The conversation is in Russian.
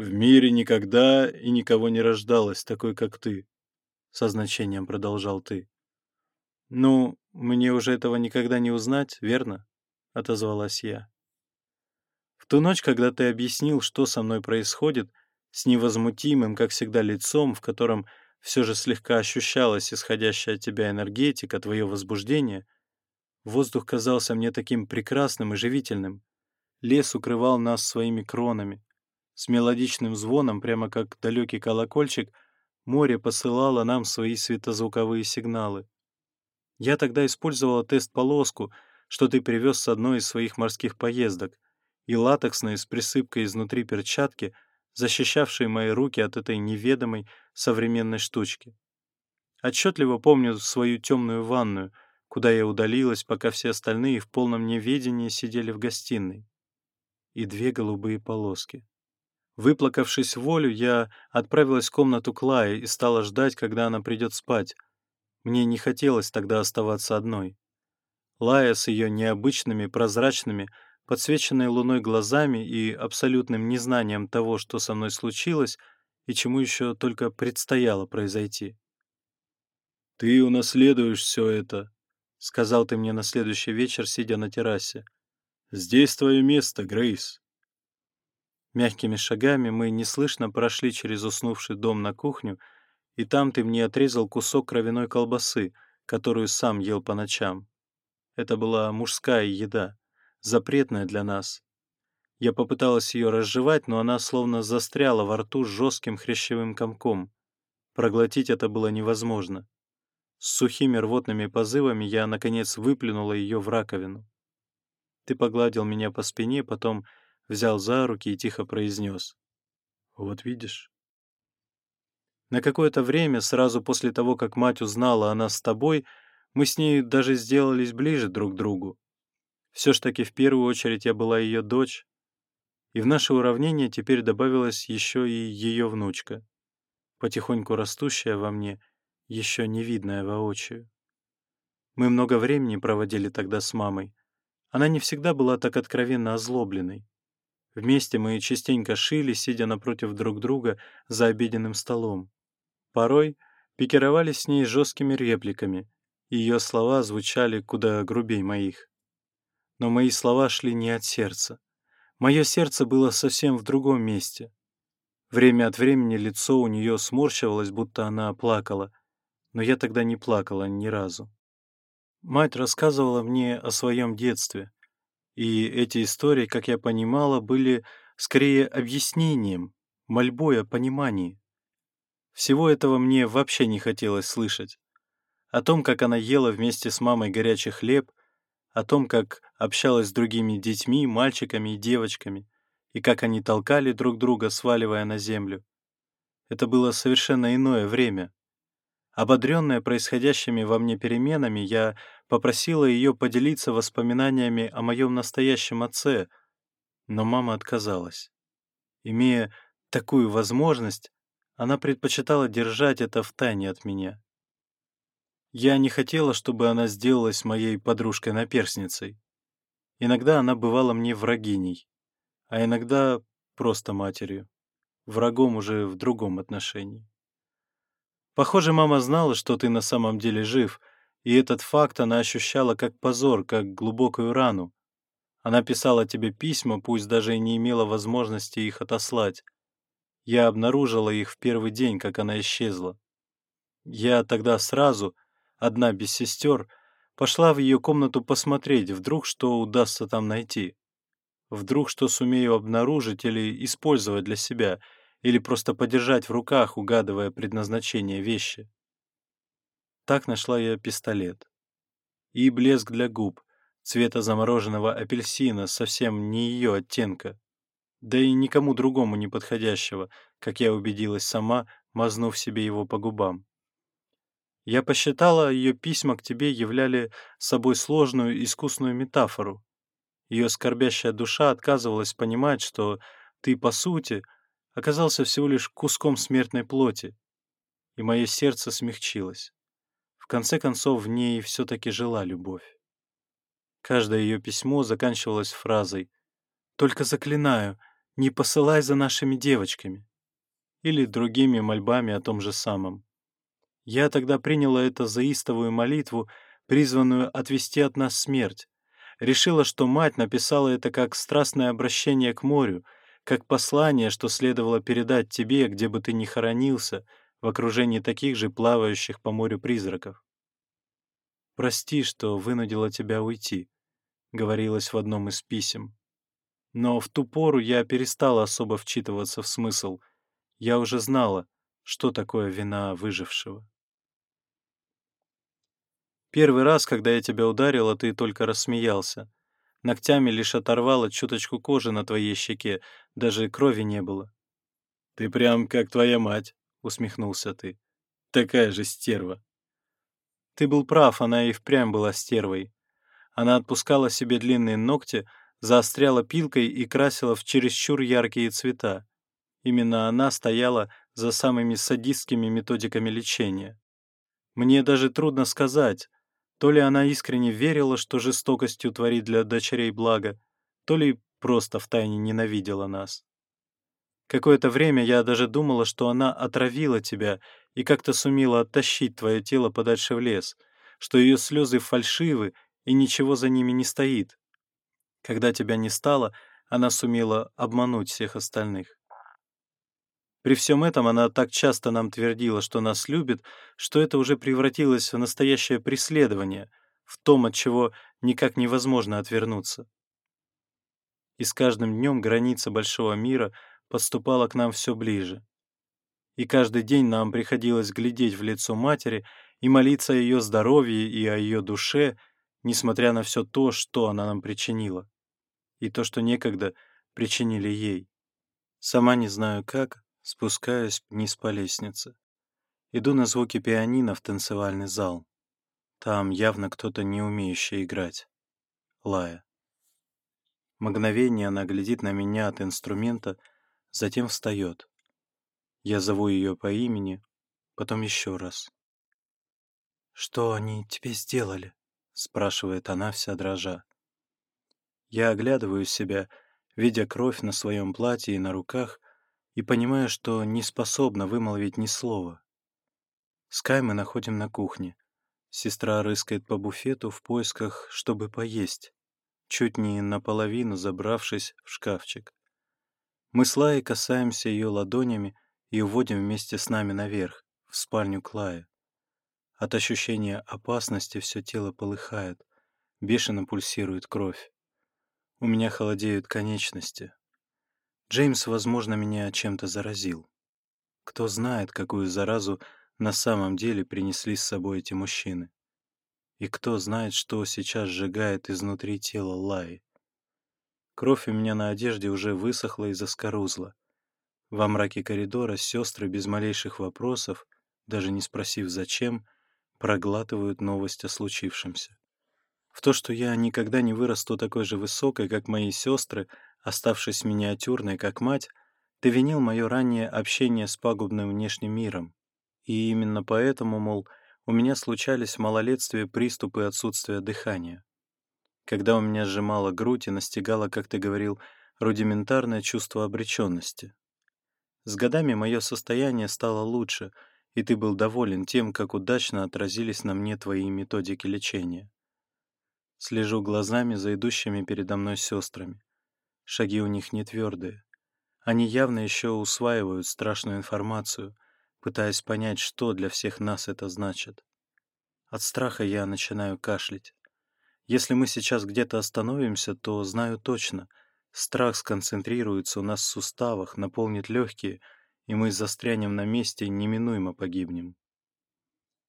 В мире никогда и никого не рождалось такой, как ты, — со значением продолжал ты. «Ну, мне уже этого никогда не узнать, верно?» — отозвалась я. В ту ночь, когда ты объяснил, что со мной происходит, с невозмутимым, как всегда, лицом, в котором все же слегка ощущалась исходящая от тебя энергетика, твое возбуждение, воздух казался мне таким прекрасным и живительным. Лес укрывал нас своими кронами. С мелодичным звоном, прямо как далекий колокольчик, море посылало нам свои светозвуковые сигналы. Я тогда использовала тест-полоску, что ты привез с одной из своих морских поездок, и латексные с присыпкой изнутри перчатки, защищавшие мои руки от этой неведомой современной штучки. Отчетливо помню свою темную ванную, куда я удалилась, пока все остальные в полном неведении сидели в гостиной. И две голубые полоски. Выплакавшись волю, я отправилась в комнату Клаи и стала ждать, когда она придет спать. Мне не хотелось тогда оставаться одной. Лая с ее необычными, прозрачными, подсвеченной луной глазами и абсолютным незнанием того, что со мной случилось и чему еще только предстояло произойти. «Ты унаследуешь все это», — сказал ты мне на следующий вечер, сидя на террасе. «Здесь твое место, Грейс» мягкими шагами мы неслышно прошли через уснувший дом на кухню, и там ты мне отрезал кусок кровяной колбасы, которую сам ел по ночам. Это была мужская еда, запретная для нас. Я попыталась ее разжевать, но она словно застряла во рту жестким хрящевым комком. Проглотить это было невозможно. С сухими рвотными позывами я, наконец, выплюнула ее в раковину. Ты погладил меня по спине, потом взял за руки и тихо произнес. «Вот видишь». На какое-то время, сразу после того, как мать узнала о нас с тобой, мы с ней даже сделались ближе друг к другу. Все ж таки в первую очередь я была ее дочь, и в наше уравнение теперь добавилась еще и ее внучка, потихоньку растущая во мне, еще не видная воочию. Мы много времени проводили тогда с мамой. Она не всегда была так откровенно озлобленной. Вместе мы частенько шили, сидя напротив друг друга за обеденным столом. Порой пикировали с ней жесткими репликами, и ее слова звучали куда грубей моих. Но мои слова шли не от сердца. Мое сердце было совсем в другом месте. Время от времени лицо у нее сморщивалось, будто она плакала, но я тогда не плакала ни разу. Мать рассказывала мне о своем детстве, и эти истории, как я понимала, были скорее объяснением, мольбой о понимании. Всего этого мне вообще не хотелось слышать. О том, как она ела вместе с мамой горячий хлеб, о том, как общалась с другими детьми, мальчиками и девочками, и как они толкали друг друга, сваливая на землю. Это было совершенно иное время, Ободренная происходящими во мне переменами, я попросила ее поделиться воспоминаниями о моем настоящем отце, но мама отказалась. Имея такую возможность, она предпочитала держать это в тайне от меня. Я не хотела, чтобы она сделалась моей подружкой-наперсницей. Иногда она бывала мне врагиней, а иногда просто матерью, врагом уже в другом отношении. Похоже, мама знала, что ты на самом деле жив, и этот факт она ощущала как позор, как глубокую рану. Она писала тебе письма, пусть даже и не имела возможности их отослать. Я обнаружила их в первый день, как она исчезла. Я тогда сразу, одна без сестер, пошла в ее комнату посмотреть, вдруг что удастся там найти. Вдруг что сумею обнаружить или использовать для себя — или просто подержать в руках, угадывая предназначение вещи. Так нашла я пистолет. И блеск для губ, цвета замороженного апельсина, совсем не ее оттенка, да и никому другому не подходящего, как я убедилась сама, мазнув себе его по губам. Я посчитала, ее письма к тебе являли собой сложную искусную метафору. Ее скорбящая душа отказывалась понимать, что ты, по сути, — оказался всего лишь куском смертной плоти, и мое сердце смягчилось. В конце концов, в ней все-таки жила любовь. Каждое ее письмо заканчивалось фразой «Только заклинаю, не посылай за нашими девочками» или другими мольбами о том же самом. Я тогда приняла это за истовую молитву, призванную отвести от нас смерть. Решила, что мать написала это как страстное обращение к морю — как послание, что следовало передать тебе, где бы ты ни хоронился, в окружении таких же плавающих по морю призраков. «Прости, что вынудила тебя уйти», — говорилось в одном из писем. Но в ту пору я перестала особо вчитываться в смысл. Я уже знала, что такое вина выжившего. Первый раз, когда я тебя ударила, ты только рассмеялся ногтями лишь оторвала чуточку кожи на твоей щеке, даже крови не было. «Ты прям как твоя мать», — усмехнулся ты. «Такая же стерва». Ты был прав, она и впрямь была стервой. Она отпускала себе длинные ногти, заостряла пилкой и красила в чересчур яркие цвета. Именно она стояла за самыми садистскими методиками лечения. Мне даже трудно сказать, то ли она искренне верила, что жестокостью творит для дочерей благо, то ли просто втайне ненавидела нас. Какое-то время я даже думала, что она отравила тебя и как-то сумела оттащить твое тело подальше в лес, что ее слезы фальшивы и ничего за ними не стоит. Когда тебя не стало, она сумела обмануть всех остальных. При всем этом она так часто нам твердила, что нас любит, что это уже превратилось в настоящее преследование, в том, от чего никак невозможно отвернуться. И с каждым днем граница большого мира подступала к нам все ближе. И каждый день нам приходилось глядеть в лицо матери и молиться о ее здоровье и о ее душе, несмотря на все то, что она нам причинила, и то, что некогда причинили ей. Сама не знаю как, спускаюсь вниз по лестнице. Иду на звуки пианино в танцевальный зал. Там явно кто-то не умеющий играть. Лая. Мгновение она глядит на меня от инструмента, затем встает. Я зову ее по имени, потом еще раз. «Что они тебе сделали?» — спрашивает она вся дрожа. Я оглядываю себя, видя кровь на своем платье и на руках, и понимаю, что не способна вымолвить ни слова. Скай мы находим на кухне. Сестра рыскает по буфету в поисках, чтобы поесть, чуть не наполовину забравшись в шкафчик. Мы с Лаей касаемся ее ладонями и уводим вместе с нами наверх, в спальню Клая. От ощущения опасности все тело полыхает, бешено пульсирует кровь. У меня холодеют конечности, Джеймс, возможно, меня чем-то заразил. Кто знает, какую заразу на самом деле принесли с собой эти мужчины. И кто знает, что сейчас сжигает изнутри тела Лаи. Кровь у меня на одежде уже высохла и заскорузла. Во мраке коридора сестры без малейших вопросов, даже не спросив зачем, проглатывают новость о случившемся. В то, что я никогда не вырасту такой же высокой, как мои сестры, оставшись миниатюрной, как мать, ты винил мое раннее общение с пагубным внешним миром. И именно поэтому, мол, у меня случались в малолетстве приступы отсутствия дыхания. Когда у меня сжимала грудь и настигало, как ты говорил, рудиментарное чувство обреченности. С годами мое состояние стало лучше, и ты был доволен тем, как удачно отразились на мне твои методики лечения. Слежу глазами за идущими передо мной сестрами шаги у них не твердые. Они явно еще усваивают страшную информацию, пытаясь понять, что для всех нас это значит. От страха я начинаю кашлять. Если мы сейчас где-то остановимся, то знаю точно, страх сконцентрируется у нас в суставах, наполнит легкие, и мы застрянем на месте и неминуемо погибнем.